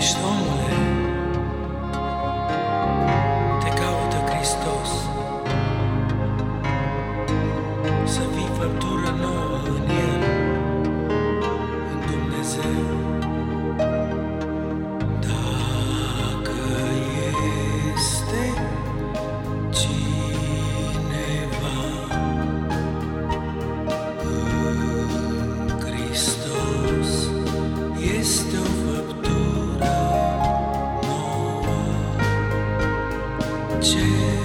что 谢。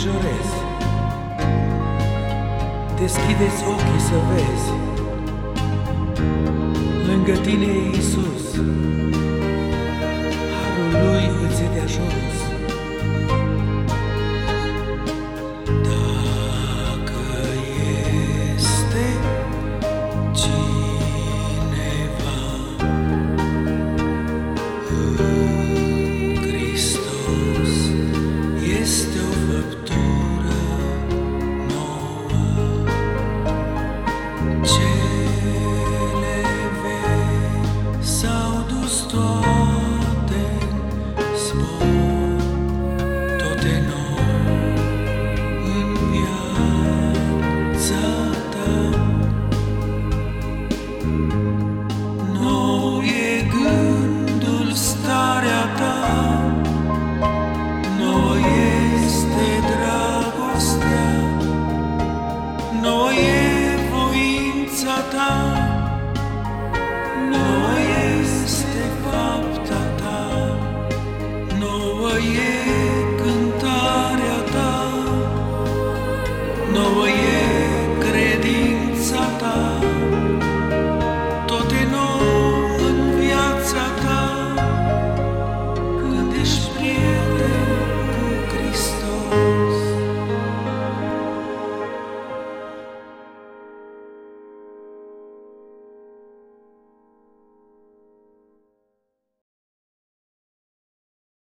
îngrijorezi Deschideți ochii să vezi. Lângă tine e Iisus.